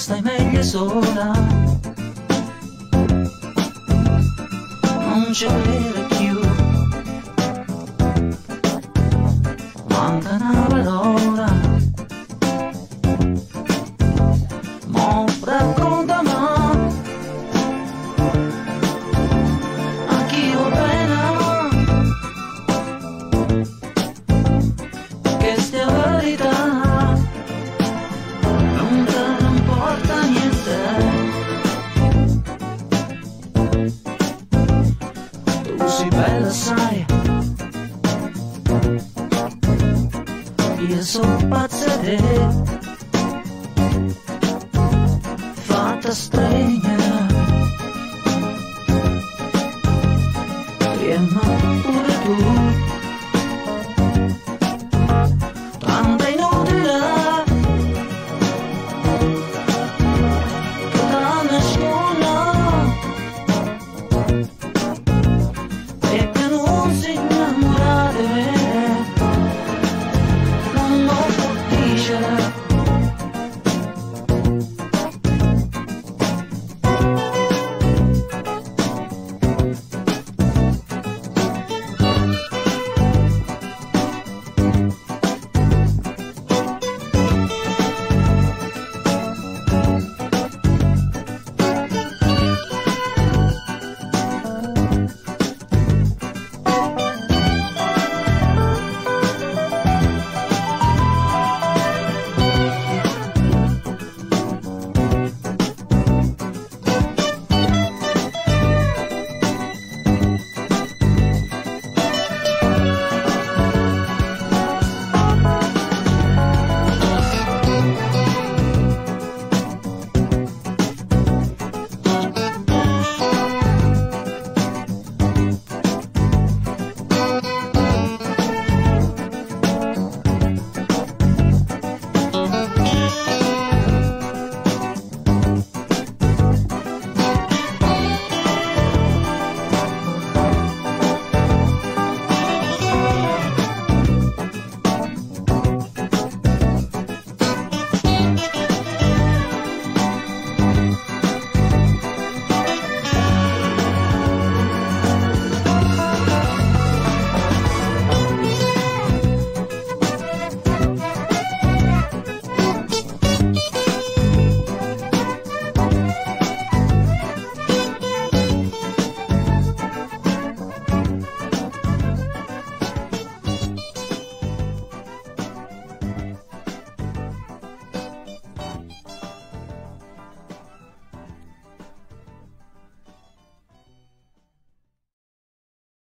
stai meglio sola. Non c'è pludselig valgte sig I er så bare til det. Fata strenge Hjemme burde du